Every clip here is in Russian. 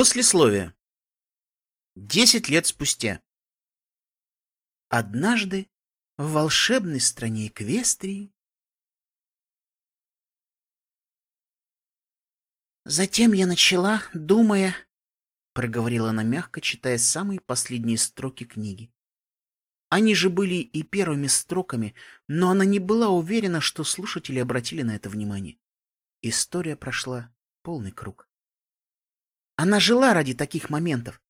Послесловие. Десять лет спустя. Однажды в волшебной стране Эквестрии Затем я начала, думая, — проговорила она мягко, читая самые последние строки книги. Они же были и первыми строками, но она не была уверена, что слушатели обратили на это внимание. История прошла полный круг. Она жила ради таких моментов.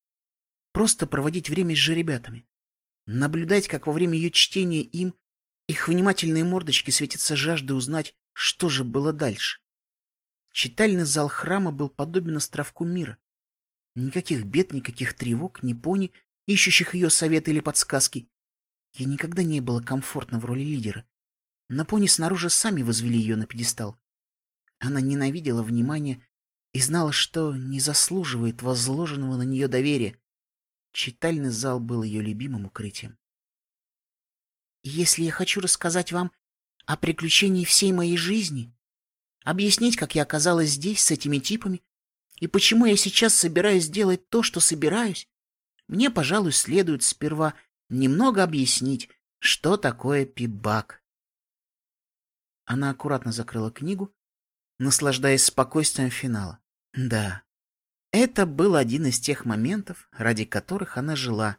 Просто проводить время с же ребятами. Наблюдать, как во время ее чтения им, их внимательные мордочки светится жажда узнать, что же было дальше. Читальный зал храма был подобен островку мира. Никаких бед, никаких тревог, ни пони, ищущих ее советы или подсказки. Ей никогда не было комфортно в роли лидера. На пони снаружи сами возвели ее на пьедестал. Она ненавидела внимание и знала, что не заслуживает возложенного на нее доверия. Читальный зал был ее любимым укрытием. «Если я хочу рассказать вам о приключении всей моей жизни, объяснить, как я оказалась здесь с этими типами и почему я сейчас собираюсь делать то, что собираюсь, мне, пожалуй, следует сперва немного объяснить, что такое пибак». Она аккуратно закрыла книгу, наслаждаясь спокойствием финала. Да, это был один из тех моментов, ради которых она жила.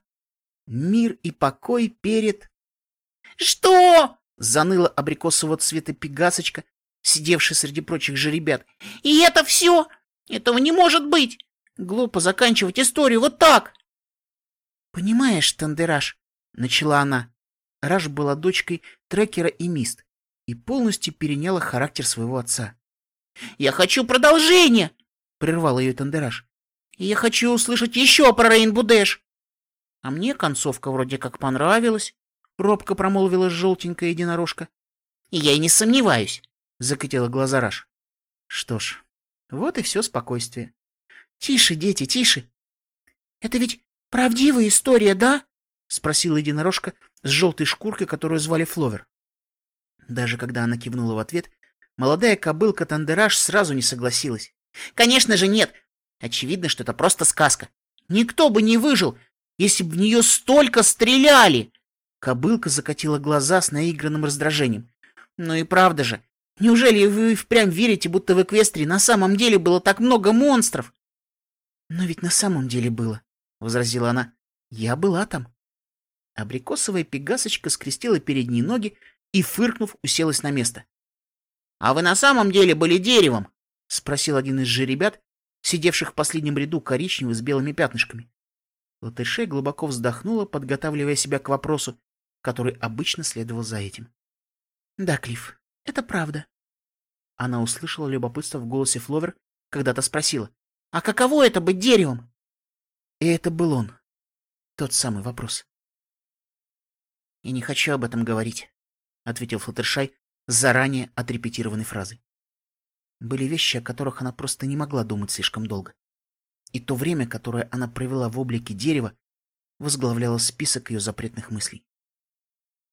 Мир и покой перед... «Что?» — заныла абрикосового цвета пегасочка, сидевшая среди прочих же ребят. «И это все? Этого не может быть! Глупо заканчивать историю вот так!» «Понимаешь, Тандераш», — начала она. Раш была дочкой трекера и мист и полностью переняла характер своего отца. «Я хочу продолжения!» прервал ее Тандераш. «Я хочу услышать еще про Рейнбудеш!» «А мне концовка вроде как понравилась», — робко промолвила желтенькая единорожка. «И я и не сомневаюсь», — закатила глаза Раш. «Что ж, вот и все спокойствие. Тише, дети, тише. Это ведь правдивая история, да?» — спросила единорожка с желтой шкуркой, которую звали Фловер. Даже когда она кивнула в ответ, молодая кобылка Тандераш сразу не согласилась. Конечно же нет. Очевидно, что это просто сказка. Никто бы не выжил, если бы в нее столько стреляли. Кобылка закатила глаза с наигранным раздражением. Ну и правда же, неужели вы впрямь верите, будто в Эквестрии на самом деле было так много монстров? Но ведь на самом деле было, возразила она. Я была там. Абрикосовая пегасочка скрестила передние ноги и, фыркнув, уселась на место. — А вы на самом деле были деревом? — спросил один из жеребят, сидевших в последнем ряду коричневый с белыми пятнышками. Латышей глубоко вздохнула, подготавливая себя к вопросу, который обычно следовал за этим. — Да, Клифф, это правда. Она услышала любопытство в голосе Фловер, когда-то спросила, — А каково это быть деревом? И это был он. Тот самый вопрос. — Я не хочу об этом говорить, — ответил Флаттершай заранее отрепетированной фразой. Были вещи, о которых она просто не могла думать слишком долго. И то время, которое она провела в облике дерева, возглавляло список ее запретных мыслей.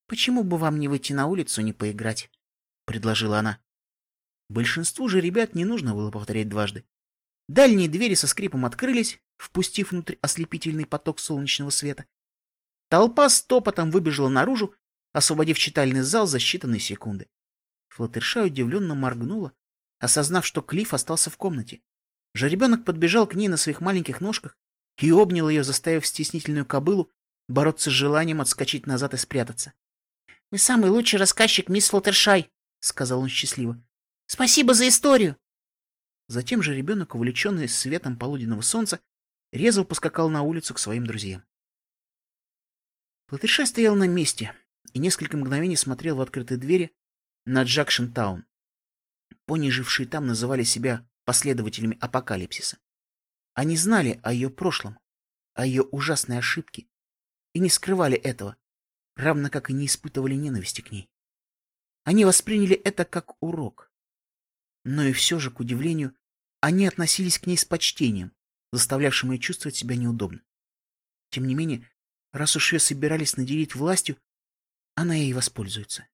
«Почему бы вам не выйти на улицу, не поиграть?» — предложила она. Большинству же ребят не нужно было повторять дважды. Дальние двери со скрипом открылись, впустив внутрь ослепительный поток солнечного света. Толпа с топотом выбежала наружу, освободив читальный зал за считанные секунды. Флаттерша удивленно моргнула, осознав, что Клифф остался в комнате. Жеребенок подбежал к ней на своих маленьких ножках и обнял ее, заставив стеснительную кобылу бороться с желанием отскочить назад и спрятаться. — Вы самый лучший рассказчик, мисс Флаттершай, — сказал он счастливо. — Спасибо за историю. Затем же ребенок, увлеченный светом полуденного солнца, резво поскакал на улицу к своим друзьям. Флаттершай стоял на месте и несколько мгновений смотрел в открытые двери на Джакшентаун. Пони, жившие там, называли себя последователями апокалипсиса. Они знали о ее прошлом, о ее ужасной ошибке, и не скрывали этого, равно как и не испытывали ненависти к ней. Они восприняли это как урок. Но и все же, к удивлению, они относились к ней с почтением, заставлявшим ее чувствовать себя неудобно. Тем не менее, раз уж ее собирались наделить властью, она ей воспользуется.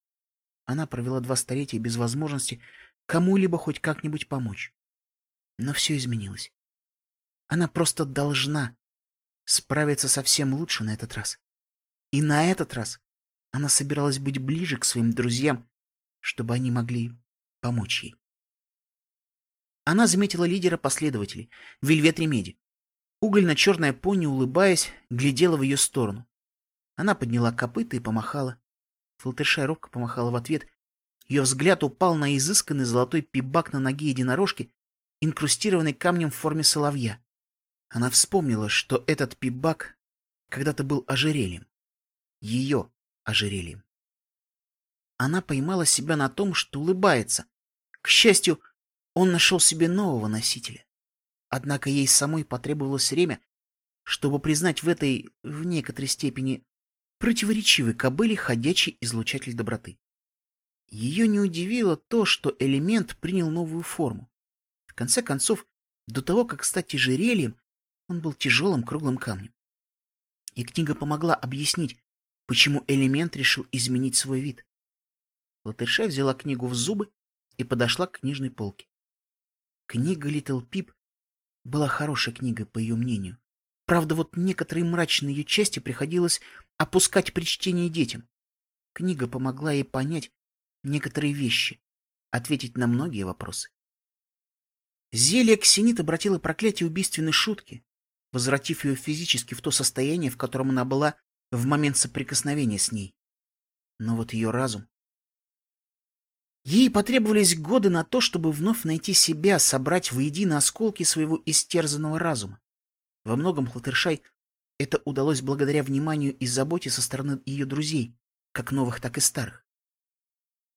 Она провела два столетия без возможности кому-либо хоть как-нибудь помочь. Но все изменилось. Она просто должна справиться совсем лучше на этот раз. И на этот раз она собиралась быть ближе к своим друзьям, чтобы они могли помочь ей. Она заметила лидера последователей, Вельвет Ремеди. Угольно-черная пони, улыбаясь, глядела в ее сторону. Она подняла копыта и помахала. Флаттершай робко помахала в ответ. Ее взгляд упал на изысканный золотой пибак на ноге единорожки, инкрустированный камнем в форме соловья. Она вспомнила, что этот пибак когда-то был ожерельем. Ее ожерельем. Она поймала себя на том, что улыбается. К счастью, он нашел себе нового носителя. Однако ей самой потребовалось время, чтобы признать в этой, в некоторой степени, противоречивой кобыле ходячий излучатель доброты. Ее не удивило то, что элемент принял новую форму. В конце концов, до того, как стать ожерельем, он был тяжелым круглым камнем. И книга помогла объяснить, почему элемент решил изменить свой вид. Латыша взяла книгу в зубы и подошла к книжной полке. Книга Литл Пип была хорошей книгой, по ее мнению. Правда, вот некоторые мрачные ее части приходилось опускать при чтении детям. Книга помогла ей понять некоторые вещи, ответить на многие вопросы. Зелье Ксенит обратило проклятие убийственной шутки, возвратив ее физически в то состояние, в котором она была в момент соприкосновения с ней. Но вот ее разум... Ей потребовались годы на то, чтобы вновь найти себя, собрать воедино осколки своего истерзанного разума. Во многом Хлаттершай это удалось благодаря вниманию и заботе со стороны ее друзей, как новых, так и старых.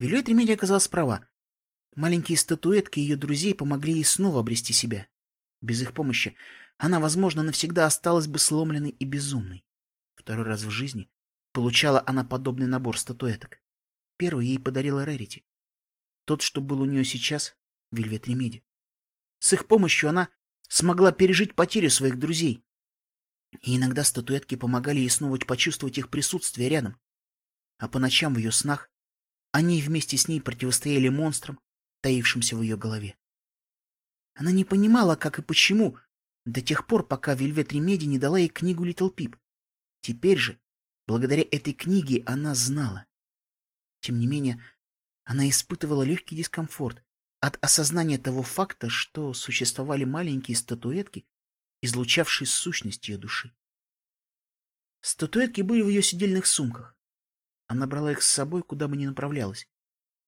Вилюэт Ремеди оказалась права. Маленькие статуэтки ее друзей помогли ей снова обрести себя. Без их помощи она, возможно, навсегда осталась бы сломленной и безумной. Второй раз в жизни получала она подобный набор статуэток. Первый ей подарила Рэрити. Тот, что был у нее сейчас, Вельвет Ремеди. С их помощью она смогла пережить потерю своих друзей. И иногда статуэтки помогали ей снова почувствовать их присутствие рядом. А по ночам в ее снах они вместе с ней противостояли монстрам, таившимся в ее голове. Она не понимала, как и почему, до тех пор, пока Вельвет Ремеди не дала ей книгу Литл Пип. Теперь же, благодаря этой книге, она знала. Тем не менее, она испытывала легкий дискомфорт от осознания того факта, что существовали маленькие статуэтки, излучавшие сущность ее души. Статуэтки были в ее сидельных сумках. Она брала их с собой, куда бы ни направлялась,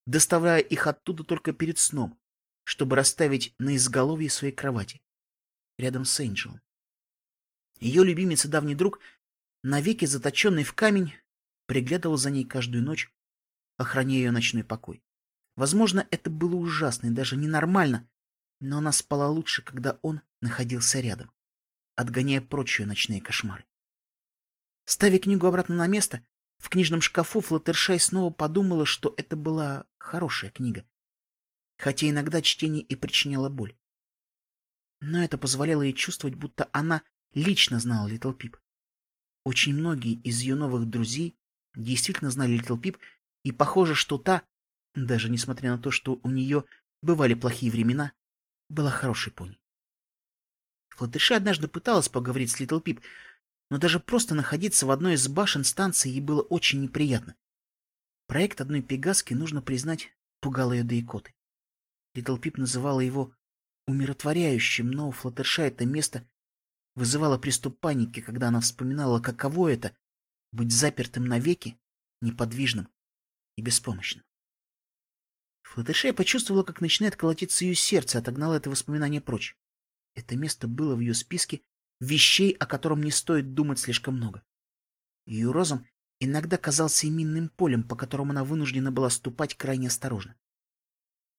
доставляя их оттуда только перед сном, чтобы расставить на изголовье своей кровати, рядом с Энджелом. Ее любимец и давний друг навеки заточенный в камень, приглядывал за ней каждую ночь, охраняя ее ночной покой. Возможно, это было ужасно и даже ненормально, но она спала лучше, когда он находился рядом, отгоняя прочь ее ночные кошмары. Ставя книгу обратно на место, в книжном шкафу Флаттершай снова подумала, что это была хорошая книга, хотя иногда чтение и причиняло боль. Но это позволяло ей чувствовать, будто она лично знала Литл Пип. Очень многие из ее новых друзей действительно знали Литл Пип, и похоже, что та, даже несмотря на то, что у нее бывали плохие времена, была хорошей пони. Флаттершай однажды пыталась поговорить с Литл Пип, но даже просто находиться в одной из башен станции ей было очень неприятно. Проект одной пегаски, нужно признать, пугал ее до икоты. Литл Пип называла его умиротворяющим, но у Флаттерша это место вызывало приступ паники, когда она вспоминала, каково это — быть запертым навеки, неподвижным и беспомощным. Флаттершей почувствовала, как начинает колотиться ее сердце, отогнала это воспоминание прочь. Это место было в ее списке вещей, о котором не стоит думать слишком много. Ее розум иногда казался минным полем, по которому она вынуждена была ступать крайне осторожно.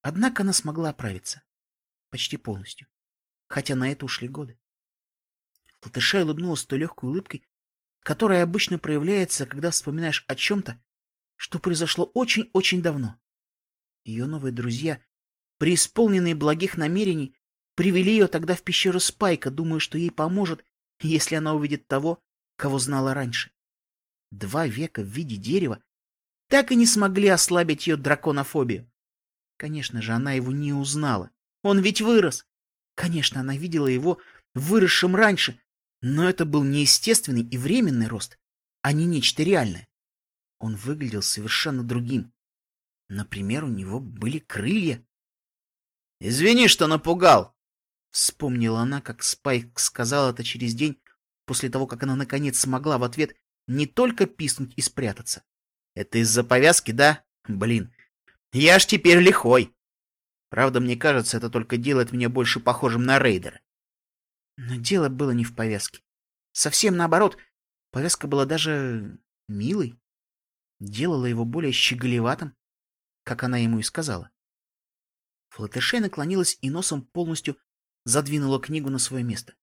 Однако она смогла оправиться. Почти полностью. Хотя на это ушли годы. Флатышай улыбнулась той легкой улыбкой, которая обычно проявляется, когда вспоминаешь о чем-то, что произошло очень-очень давно. Ее новые друзья, преисполненные благих намерений, привели ее тогда в пещеру Спайка, думая, что ей поможет, если она увидит того, кого знала раньше. Два века в виде дерева так и не смогли ослабить ее драконофобию. Конечно же, она его не узнала. Он ведь вырос. Конечно, она видела его выросшим раньше, но это был неестественный и временный рост, а не нечто реальное. Он выглядел совершенно другим. Например, у него были крылья. «Извини, что напугал!» Вспомнила она, как Спайк сказал это через день, после того, как она наконец смогла в ответ не только писнуть и спрятаться. «Это из-за повязки, да? Блин, я ж теперь лихой!» Правда, мне кажется, это только делает меня больше похожим на рейдера. Но дело было не в повязке. Совсем наоборот, повязка была даже милой. Делала его более щеголеватым, как она ему и сказала. Флаттершей наклонилась и носом полностью задвинула книгу на свое место.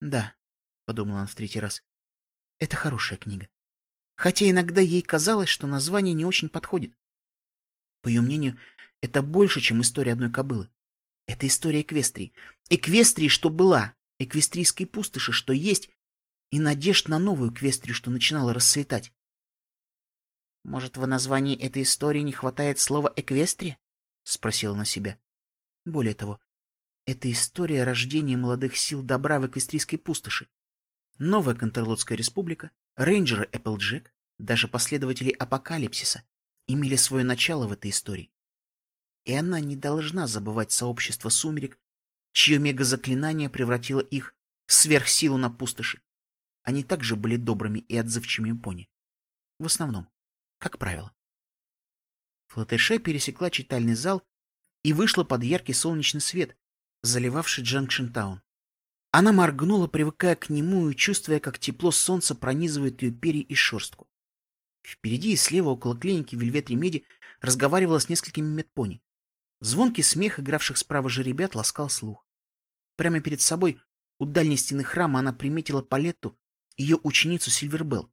«Да», — подумала она в третий раз, — «это хорошая книга. Хотя иногда ей казалось, что название не очень подходит. По ее мнению, это больше, чем история одной кобылы. Это история Эквестрии. Эквестрии, что была, Эквестрийской пустоши, что есть, и надежд на новую Эквестрию, что начинала расцветать. «Может, в названии этой истории не хватает слова «Эквестрия»?» — спросила она себя. Более того, это история рождения молодых сил добра в Эквестрийской пустоши. Новая Контрлотская республика, рейнджеры Эпплджек, даже последователи Апокалипсиса имели свое начало в этой истории и она не должна забывать сообщество сумерек, чье мегазаклинание превратило их в сверхсилу на пустоши. Они также были добрыми и отзывчивыми пони. В основном, как правило. Флатеше пересекла читальный зал и вышла под яркий солнечный свет, заливавший Джанкшентаун. Она моргнула, привыкая к нему и чувствуя, как тепло солнца пронизывает ее перья и шерстку. Впереди и слева около клиники Вельвет Ремеди разговаривала с несколькими медпони. Звонкий смех игравших справа же ребят ласкал слух. Прямо перед собой, у дальней стены храма, она приметила Палетту, ее ученицу Сильвербелл.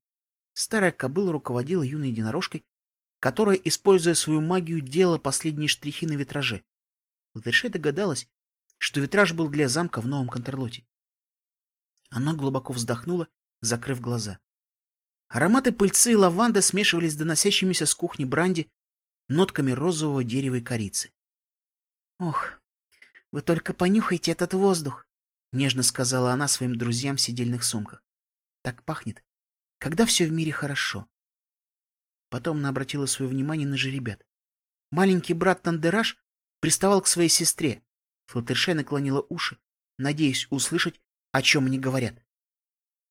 Старая кобыла руководила юной единорожкой, которая, используя свою магию, делала последние штрихи на витраже. Латышей догадалась, что витраж был для замка в Новом Контрлоте. Она глубоко вздохнула, закрыв глаза. Ароматы пыльцы и лаванды смешивались с доносящимися с кухни бранди нотками розового дерева и корицы. «Ох, вы только понюхайте этот воздух!» — нежно сказала она своим друзьям в сидельных сумках. «Так пахнет, когда все в мире хорошо». Потом она обратила свое внимание на жеребят. Маленький брат Тандераш приставал к своей сестре. Флаттерше наклонила уши, надеясь услышать, о чем они говорят.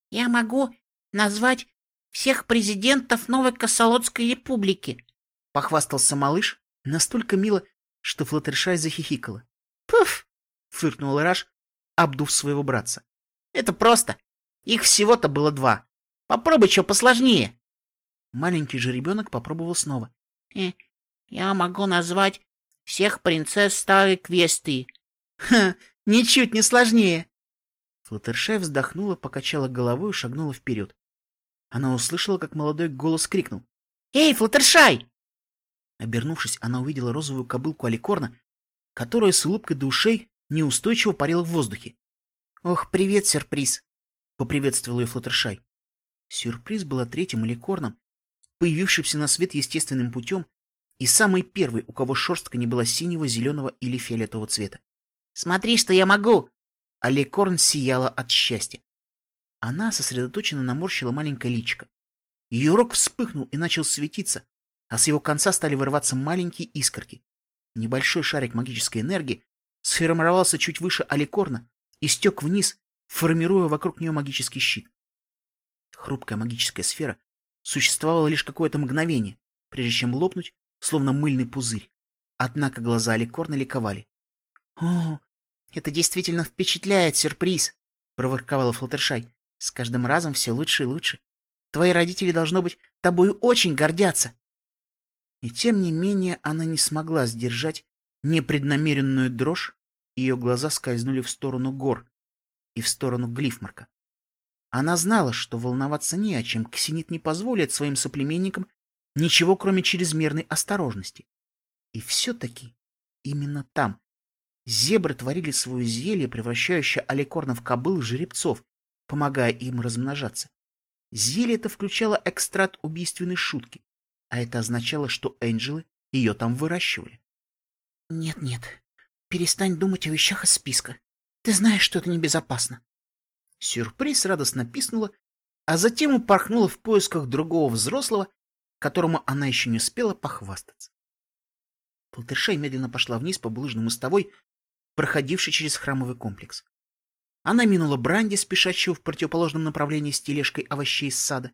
«Я могу назвать всех президентов Новой Косолодской республики», — похвастался малыш, настолько мило, что Флаттершай захихикала. «Пуф!» — фыркнул Раш, обдув своего братца. «Это просто. Их всего-то было два. Попробуй что посложнее». Маленький же ребенок попробовал снова. «Э, «Я могу назвать всех принцесс Старой Квесты». «Ха, ничуть не сложнее». Флаттершай вздохнула, покачала головой и шагнула вперед. Она услышала, как молодой голос крикнул. «Эй, Флаттершай!» Обернувшись, она увидела розовую кобылку Аликорна, которая с улыбкой до ушей неустойчиво парила в воздухе. «Ох, привет, сюрприз!» — поприветствовал ее Флаттершай. Сюрприз была третьим Аликорном, появившимся на свет естественным путем, и самый первый, у кого шерстка не была синего, зеленого или фиолетового цвета. «Смотри, что я могу!» Аликорн сияла от счастья. Она сосредоточенно наморщила маленькое личико. Ее рог вспыхнул и начал светиться, а с его конца стали вырываться маленькие искорки. Небольшой шарик магической энергии сформировался чуть выше аликорна и стек вниз, формируя вокруг нее магический щит. Хрупкая магическая сфера существовала лишь какое-то мгновение, прежде чем лопнуть, словно мыльный пузырь. Однако глаза аликорна ликовали. — О, это действительно впечатляет, сюрприз! — проворковала Флаттершай. — С каждым разом все лучше и лучше. Твои родители, должно быть, тобою очень гордятся. И тем не менее она не смогла сдержать непреднамеренную дрожь, ее глаза скользнули в сторону гор и в сторону Глифмарка. Она знала, что волноваться не о чем, Ксенит не позволит своим соплеменникам ничего, кроме чрезмерной осторожности. И все-таки именно там зебры творили свое зелье, превращающее аликорнов в кобыл и жеребцов, помогая им размножаться. Зелье это включало экстракт убийственной шутки, а это означало, что Энджелы ее там выращивали. «Нет-нет, перестань думать о вещах из списка. Ты знаешь, что это небезопасно», Сюрприз радостно писнула, а затем упорхнула в поисках другого взрослого, которому она еще не успела похвастаться. Полтершей медленно пошла вниз по булыжной мостовой, проходившей через храмовый комплекс. Она минула Бранди, спешащего в противоположном направлении с тележкой овощей из сада.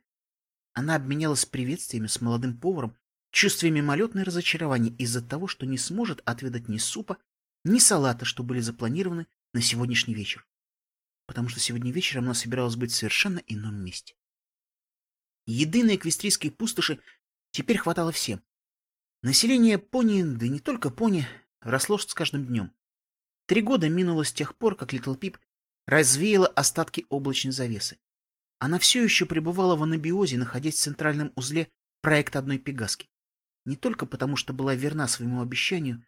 Она обменялась приветствиями с молодым поваром, чувствуя мимолетное разочарование из-за того, что не сможет отведать ни супа, ни салата, что были запланированы на сегодняшний вечер. Потому что сегодня вечером она собиралась быть в совершенно ином месте. Еды на эквестрийской пустоши теперь хватало всем. Население пони, да не только пони, росло с каждым днем. Три года минуло с тех пор, как Литл Пип развеяла остатки облачной завесы. Она все еще пребывала в анабиозе, находясь в центральном узле проекта одной пегаски. Не только потому, что была верна своему обещанию,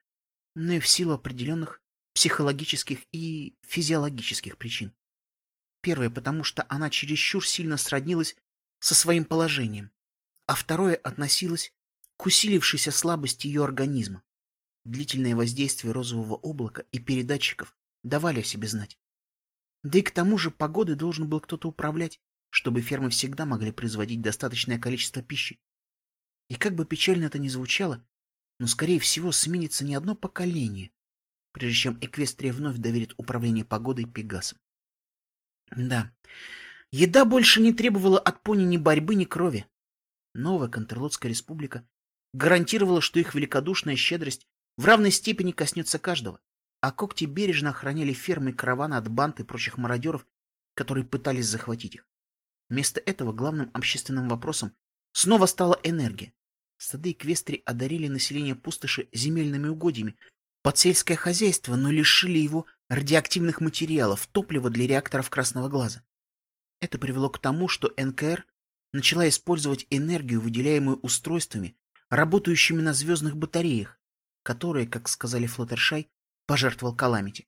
но и в силу определенных психологических и физиологических причин. Первое, потому что она чересчур сильно сроднилась со своим положением, а второе относилось к усилившейся слабости ее организма. Длительное воздействие розового облака и передатчиков давали о себе знать. Да и к тому же погодой должен был кто-то управлять, чтобы фермы всегда могли производить достаточное количество пищи. И как бы печально это ни звучало, но, скорее всего, сменится не одно поколение, прежде чем Эквестрия вновь доверит управление погодой Пегасам. Да, еда больше не требовала от пони ни борьбы, ни крови. Новая Контрлотская республика гарантировала, что их великодушная щедрость в равной степени коснется каждого а когти бережно охраняли фермы и караваны от банд и прочих мародеров, которые пытались захватить их. Вместо этого главным общественным вопросом снова стала энергия. Стады Квестри одарили население пустоши земельными угодьями под сельское хозяйство, но лишили его радиоактивных материалов, топлива для реакторов красного глаза. Это привело к тому, что НКР начала использовать энергию, выделяемую устройствами, работающими на звездных батареях, которые, как сказали Флаттершай, пожертвовал Каламити.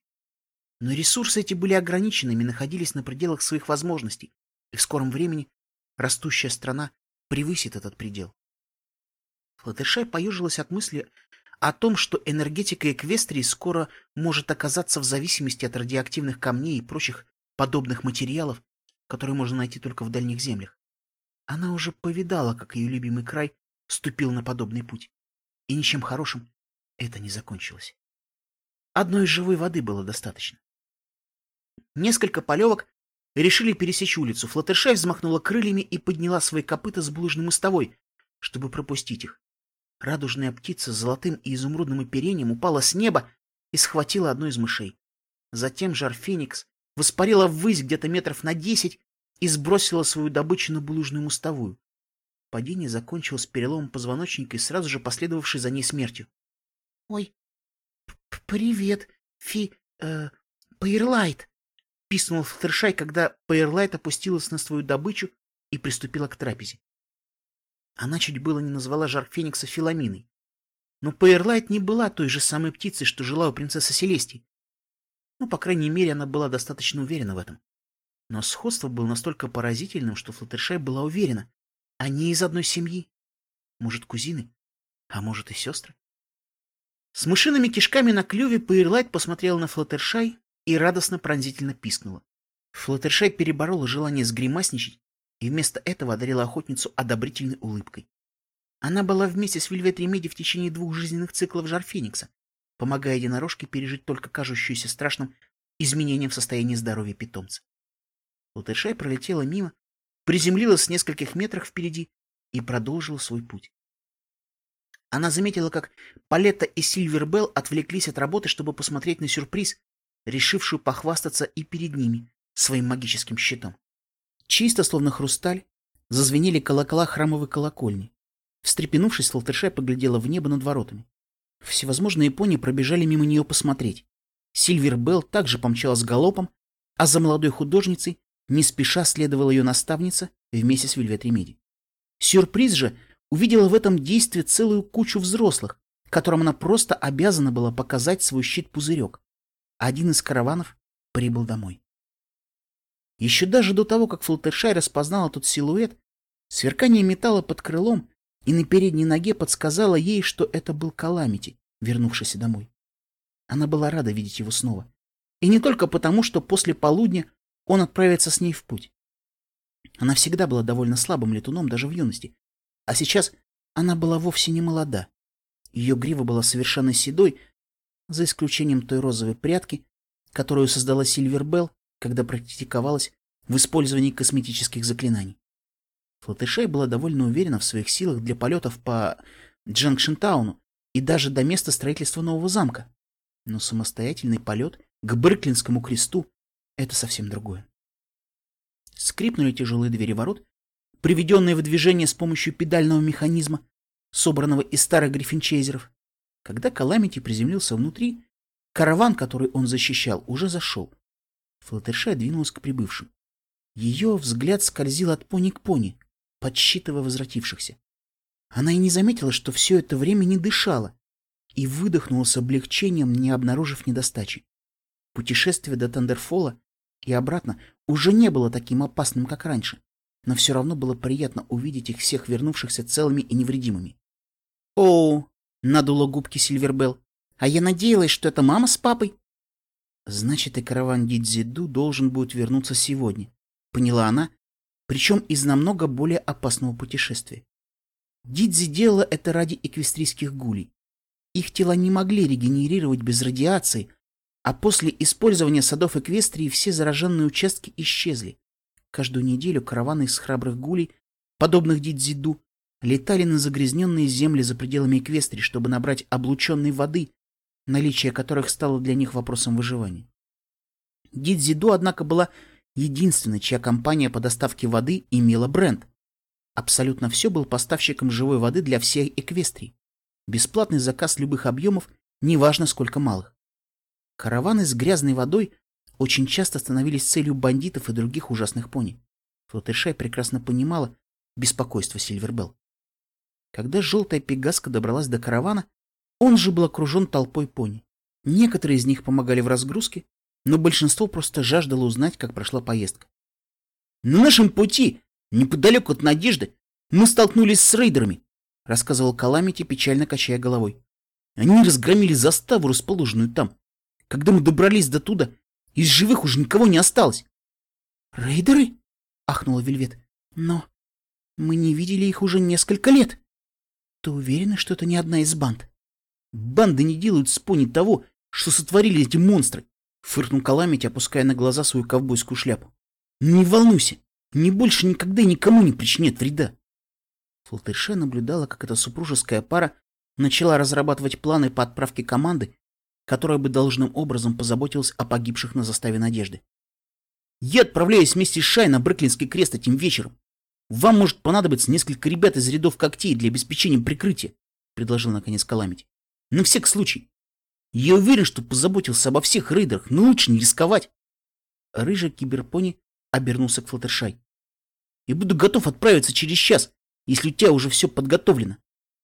Но ресурсы эти были ограниченными, находились на пределах своих возможностей, и в скором времени растущая страна превысит этот предел. Флаттершай поежилась от мысли о том, что энергетика Эквестрии скоро может оказаться в зависимости от радиоактивных камней и прочих подобных материалов, которые можно найти только в дальних землях. Она уже повидала, как ее любимый край ступил на подобный путь, и ничем хорошим это не закончилось. Одной живой воды было достаточно. Несколько полевок решили пересечь улицу. Флаттершай взмахнула крыльями и подняла свои копыта с булыжной мостовой, чтобы пропустить их. Радужная птица с золотым и изумрудным оперением упала с неба и схватила одну из мышей. Затем жар Феникс воспарила ввысь где-то метров на десять и сбросила свою добычу на булыжную мостовую. Падение закончилось переломом позвоночника и сразу же последовавшей за ней смертью. — Ой, «Привет, Фи... э... Пейрлайт!» — писнул Флаттершай, когда Пейрлайт опустилась на свою добычу и приступила к трапезе. Она чуть было не назвала жар Феникса Филаминой. Но Пейрлайт не была той же самой птицей, что жила у принцессы Селестии. Ну, по крайней мере, она была достаточно уверена в этом. Но сходство было настолько поразительным, что Флаттершай была уверена. Они из одной семьи. Может, кузины, а может и сестры. С мышиными кишками на клюве Пейрлайт посмотрела на Флаттершай и радостно пронзительно пискнула. Флаттершай переборола желание сгримасничать и вместо этого одарила охотницу одобрительной улыбкой. Она была вместе с Вильвет Ремеди в течение двух жизненных циклов жар Феникса, помогая единорожке пережить только кажущуюся страшным изменением в состоянии здоровья питомца. Флаттершай пролетела мимо, приземлилась с нескольких метров впереди и продолжила свой путь. Она заметила, как Палетта и Сильвербелл отвлеклись от работы, чтобы посмотреть на сюрприз, решившую похвастаться и перед ними своим магическим щитом. Чисто, словно хрусталь, зазвенели колокола храмовой колокольни. Встрепенувшись, Флаттершай поглядела в небо над воротами. Всевозможные пони пробежали мимо нее посмотреть. Сильвер Белл также помчалась галопом, а за молодой художницей не спеша следовала ее наставница вместе с Вильвет Ремеди. Сюрприз же увидела в этом действии целую кучу взрослых, которым она просто обязана была показать свой щит-пузырек. Один из караванов прибыл домой. Еще даже до того, как Флаттершай распознала тот силуэт, сверкание металла под крылом и на передней ноге подсказало ей, что это был Каламити, вернувшийся домой. Она была рада видеть его снова. И не только потому, что после полудня он отправится с ней в путь. Она всегда была довольно слабым летуном даже в юности, а сейчас она была вовсе не молода. Ее грива была совершенно седой, за исключением той розовой прядки, которую создала Сильвербелл, когда практиковалась в использовании косметических заклинаний. Флатышей была довольно уверена в своих силах для полетов по Джанкшентауну и даже до места строительства нового замка. Но самостоятельный полет к Берклинскому кресту — это совсем другое. Скрипнули тяжелые двери ворот, приведенные в движение с помощью педального механизма, собранного из старых гриффинчейзеров. Когда Каламити приземлился внутри, караван, который он защищал, уже зашел. Флаттершай двинулась к прибывшим. Ее взгляд скользил от пони к пони, подсчитывая возвратившихся. Она и не заметила, что все это время не дышала, и выдохнула с облегчением, не обнаружив недостачи. Путешествие до Тандерфола и обратно уже не было таким опасным, как раньше, но все равно было приятно увидеть их всех вернувшихся целыми и невредимыми. «О!» — надула губки Сильвербелл. «А я надеялась, что это мама с папой». «Значит, и караван Дидзиду должен будет вернуться сегодня», — поняла она, причем из намного более опасного путешествия. Дидзи делала это ради эквестрийских гулей. Их тела не могли регенерировать без радиации, а после использования садов Эквестрии все зараженные участки исчезли. Каждую неделю караваны из храбрых гулей, подобных Дидзиду, летали на загрязненные земли за пределами Эквестрии, чтобы набрать облученной воды, наличие которых стало для них вопросом выживания. Дидзиду, однако, была единственной, чья компания по доставке воды имела бренд. Абсолютно все был поставщиком живой воды для всей Эквестрии. Бесплатный заказ любых объемов, неважно сколько малых. Караваны с грязной водой очень часто становились целью бандитов и других ужасных пони. Флаттершай прекрасно понимала беспокойство Сильвербелл. Когда желтая пегаска добралась до каравана, он же был окружен толпой пони. Некоторые из них помогали в разгрузке, но большинство просто жаждало узнать, как прошла поездка. «На нашем пути, неподалеку от Надежды, мы столкнулись с рейдерами», рассказывал Каламити, печально качая головой. «Они разгромили заставу, расположенную там. Когда мы добрались до туда, из живых уже никого не осталось. «Рейдеры?» — ахнула Вельвет. «Но мы не видели их уже несколько лет. Ты уверена, что это не одна из банд?» «Банды не делают с пони того, что сотворили эти монстры», — фыркнул Каламити, опуская на глаза свою ковбойскую шляпу. «Не волнуйся, ни больше никогда никому не причинят вреда». Флаттерше наблюдала, как эта супружеская пара начала разрабатывать планы по отправке команды которая бы должным образом позаботилась о погибших на заставе Надежды. «Я отправляюсь вместе с Шай на Бреклинский крест этим вечером. Вам может понадобиться несколько ребят из рядов когтей для обеспечения прикрытия», — предложил наконец Каламити. «На всякий случай. Я уверен, что позаботился обо всех рейдерах, но лучше не рисковать». Рыжий киберпони обернулся к Флаттершай. «Я буду готов отправиться через час, если у тебя уже все подготовлено».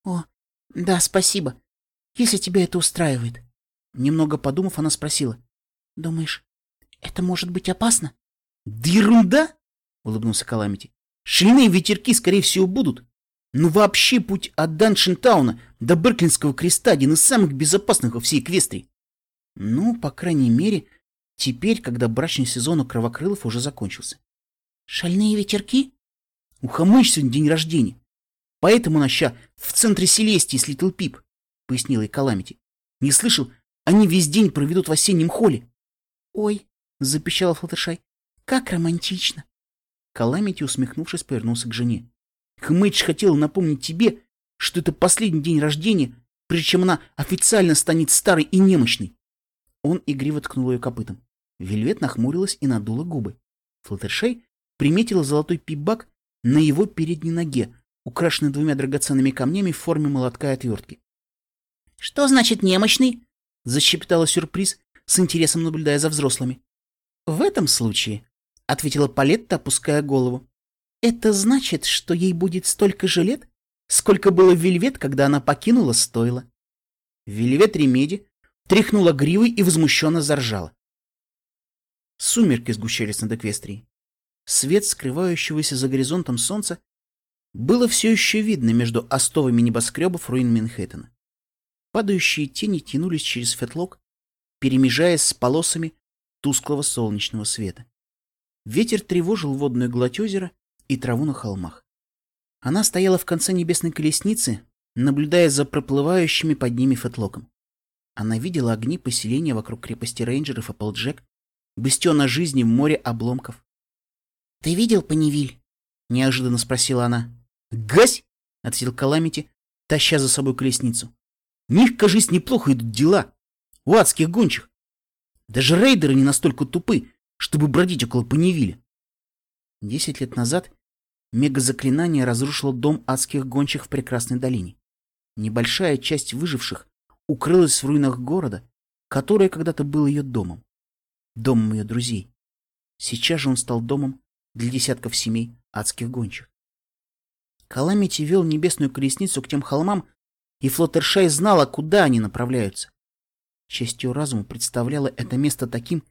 «О, да, спасибо, если тебя это устраивает», Немного подумав, она спросила. «Думаешь, это может быть опасно?» «Да ерунда!» — улыбнулся Каламити. «Шальные ветерки, скорее всего, будут. Но вообще путь от Даншентауна до Берклинского креста один из самых безопасных во всей Эквестрии. Ну, по крайней мере, теперь, когда брачный сезон у Кровокрылов уже закончился. Шальные ветерки? У Хамыч сегодня день рождения. Поэтому она ща в центре Селестии с Литл Пип, пояснила и Каламити. Не слышал, они весь день проведут в осеннем холле. — Ой, — запищала Флаттершай, — как романтично. Каламити, усмехнувшись, повернулся к жене. Хмэйдж хотела напомнить тебе, что это последний день рождения, прежде чем она официально станет старой и немощной. Он игриво ткнул ее копытом. Вельвет нахмурилась и надула губы. Флаттершай приметила золотой пибак на его передней ноге, украшенный двумя драгоценными камнями в форме молотка и отвертки. — Что значит немощный? — защептала сюрприз, с интересом наблюдая за взрослыми. «В этом случае», — ответила Палетта, опуская голову, — «это значит, что ей будет столько же лет, сколько было Вельвет, когда она покинула стойло». Вельвет Ремеди тряхнула гривой и возмущенно заржала. Сумерки сгущались над Эквестрией. Свет, скрывающегося за горизонтом солнца, было все еще видно между остовами небоскребов руин Манхэттена. Падающие тени тянулись через фетлок, перемежаясь с полосами тусклого солнечного света. Ветер тревожил водную гладь озера и траву на холмах. Она стояла в конце небесной колесницы, наблюдая за проплывающими под ними фетлоком. Она видела огни поселения вокруг крепости рейнджеров Эпплджек, бастиона жизни в море обломков. — Ты видел Панивиль? — неожиданно спросила она. — Гась! — ответил Каламити, таща за собой колесницу. — У них, кажись, неплохо идут дела. У адских гончих. Даже рейдеры не настолько тупы, чтобы бродить около Панивиля. Десять лет назад мегазаклинание разрушило дом адских гончих в прекрасной долине. Небольшая часть выживших укрылась в руинах города, которое когда-то был ее домом. Домом ее друзей. Сейчас же он стал домом для десятков семей адских гончих. Каламити вел небесную колесницу к тем холмам, и Флоттершай знала, куда они направляются. Часть ее разума представляла это место таким,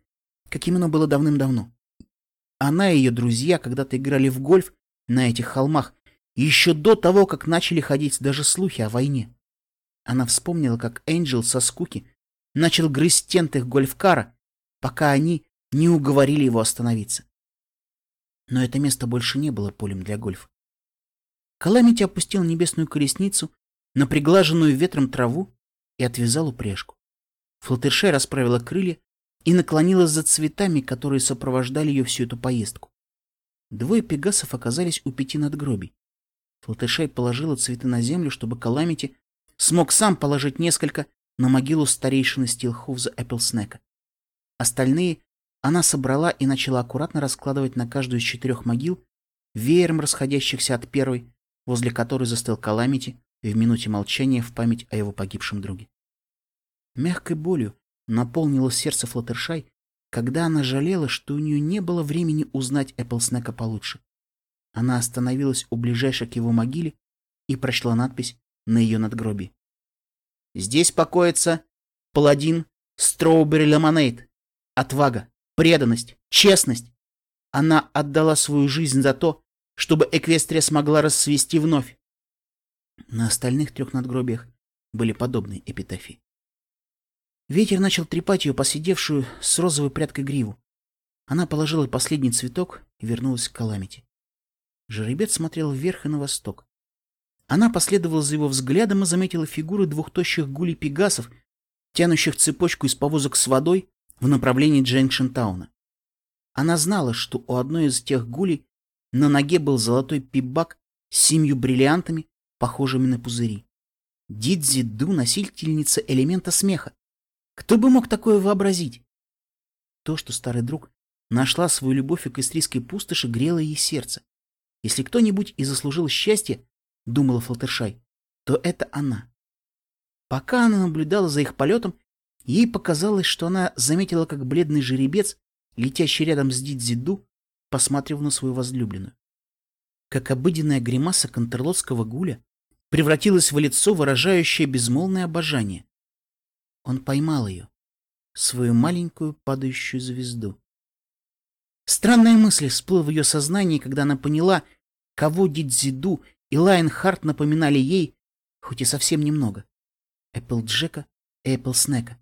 каким оно было давным-давно. Она и ее друзья когда-то играли в гольф на этих холмах, еще до того, как начали ходить даже слухи о войне. Она вспомнила, как Энджел со скуки начал грызть тент их гольфкара, пока они не уговорили его остановиться. Но это место больше не было полем для гольфа. Каламити опустил небесную колесницу на приглаженную ветром траву и отвязал упряжку. Флаттершай расправила крылья и наклонилась за цветами, которые сопровождали ее всю эту поездку. Двое пегасов оказались у пяти надгробий. Флатышай положила цветы на землю, чтобы Каламити смог сам положить несколько на могилу старейшины Стилхувза Эпплснека. Остальные она собрала и начала аккуратно раскладывать на каждую из четырех могил, веером расходящихся от первой, возле которой застыл Каламити в минуте молчания в память о его погибшем друге. Мягкой болью наполнило сердце Флаттершай, когда она жалела, что у нее не было времени узнать Эпплснека получше. Она остановилась у ближайшей к его могиле и прочла надпись на ее надгробии. «Здесь покоится паладин Строубери Лемонейд. Отвага, преданность, честность. Она отдала свою жизнь за то, чтобы Эквестрия смогла расцвести вновь. На остальных трех надгробиях были подобные эпитафии. Ветер начал трепать ее посидевшую с розовой прядкой гриву. Она положила последний цветок и вернулась к Каламити. Жеребец смотрел вверх и на восток. Она последовала за его взглядом и заметила фигуры двух тощих гулей-пегасов, тянущих цепочку из повозок с водой в направлении Дженкшентауна. Она знала, что у одной из тех гулей на ноге был золотой пибак с семью бриллиантами, похожими на пузыри. Дидзи Ду — носительница элемента смеха. Кто бы мог такое вообразить? То, что старый друг нашла свою любовь к истрийской пустоши, грело ей сердце. Если кто-нибудь и заслужил счастье, думала Флаттершай, то это она. Пока она наблюдала за их полетом, ей показалось, что она заметила, как бледный жеребец, летящий рядом с Дидзиду, посмотрел на свою возлюбленную. Как обыденная гримаса кантерлотского гуля превратилась в лицо, выражающее безмолвное обожание. Он поймал ее, свою маленькую падающую звезду. Странная мысль всплыла в ее сознании, когда она поняла, кого Дитзи Ду и Лайонхарт напоминали ей, хоть и совсем немного. Эпплджека и Эпплснека.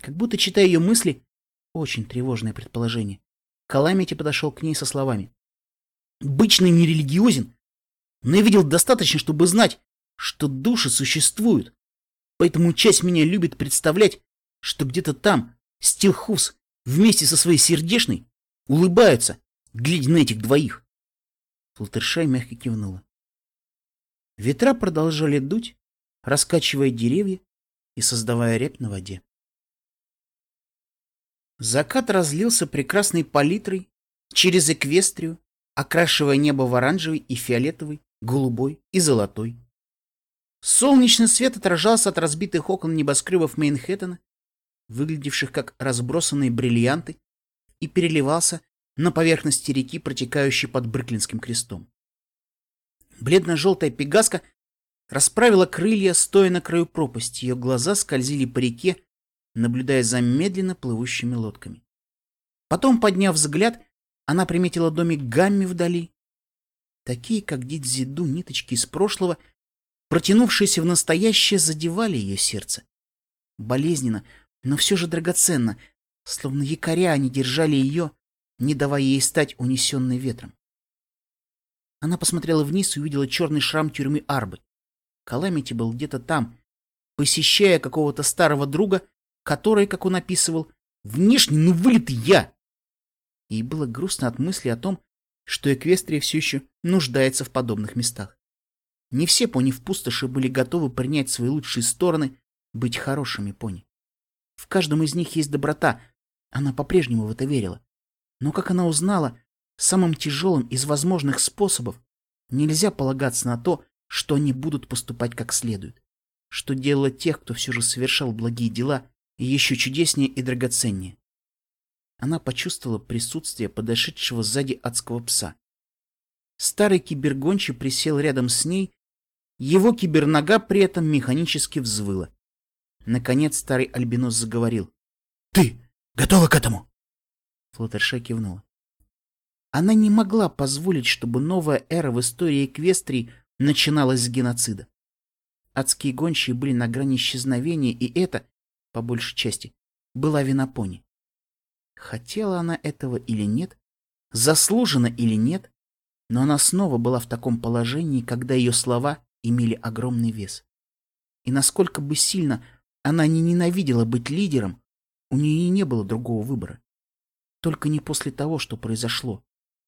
Как будто, читая ее мысли, очень тревожное предположение, Каламити подошел к ней со словами. «Бычный не религиозен, но я видел достаточно, чтобы знать, что души существуют. Поэтому часть меня любит представлять, что где-то там Стилхус вместе со своей сердешной улыбаются, глядя на этих двоих. Флаттершай мягко кивнула. Ветра продолжали дуть, раскачивая деревья и создавая рябь на воде. Закат разлился прекрасной палитрой через эквестрию, окрашивая небо в оранжевый и фиолетовый, голубой и золотой. Солнечный свет отражался от разбитых окон небоскребов Мейнхэттена, выглядевших как разбросанные бриллианты, и переливался на поверхности реки, протекающей под Бруклинским крестом. Бледно-желтая пегаска расправила крылья, стоя на краю пропасти. Ее глаза скользили по реке, наблюдая за медленно плывущими лодками. Потом, подняв взгляд, она приметила домик Гамми вдали. Такие, как Дидзиду, ниточки из прошлого — протянувшиеся в настоящее, задевали ее сердце. Болезненно, но все же драгоценно, словно якоря они держали ее, не давая ей стать унесенной ветром. Она посмотрела вниз и увидела черный шрам тюрьмы Арбы. Каламити был где-то там, посещая какого-то старого друга, который, как он описывал, внешне ну вылитый я. Ей было грустно от мысли о том, что Эквестрия все еще нуждается в подобных местах. Не все пони в пустоши были готовы принять свои лучшие стороны, быть хорошими пони. В каждом из них есть доброта, она по-прежнему в это верила. Но, как она узнала, самым тяжелым из возможных способов нельзя полагаться на то, что они будут поступать как следует, что делало тех, кто все же совершал благие дела, еще чудеснее и драгоценнее. Она почувствовала присутствие подошедшего сзади адского пса. Старый кибергончий присел рядом с ней его кибернога при этом механически взвыла. Наконец старый альбинос заговорил. «Ты готова к этому?» Флаттерша кивнула. Она не могла позволить, чтобы новая эра в истории Эквестрии начиналась с геноцида. Адские гончие были на грани исчезновения, и это, по большей части, была вина пони. Хотела она этого или нет, заслуженно или нет, но она снова была в таком положении, когда ее слова имели огромный вес. И насколько бы сильно она не ненавидела быть лидером, у нее не было другого выбора. Только не после того, что произошло.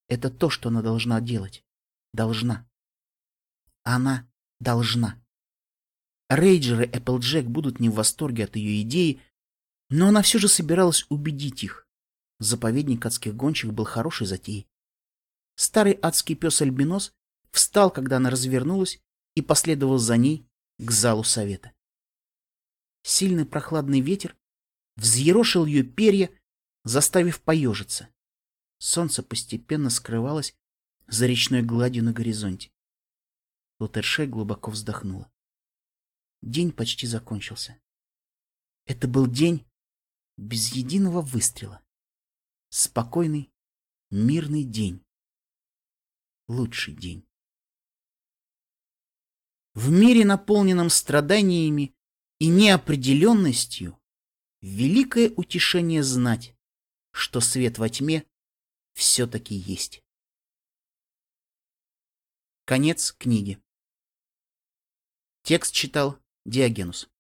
Это то, что она должна делать. Должна. Она должна. Рейджеры Эпплджек будут не в восторге от ее идеи, но она все же собиралась убедить их. Заповедник адских гонщик был хорошей затеей. Старый адский пес Альбинос встал, когда она развернулась, и последовал за ней к залу совета. Сильный прохладный ветер взъерошил ее перья, заставив поежиться. Солнце постепенно скрывалось за речной гладью на горизонте. Лутерше глубоко вздохнула. День почти закончился. Это был день без единого выстрела. Спокойный, мирный день. Лучший день. В мире, наполненном страданиями и неопределенностью, великое утешение знать, что свет во тьме все-таки есть. Конец книги. Текст читал Диогенус.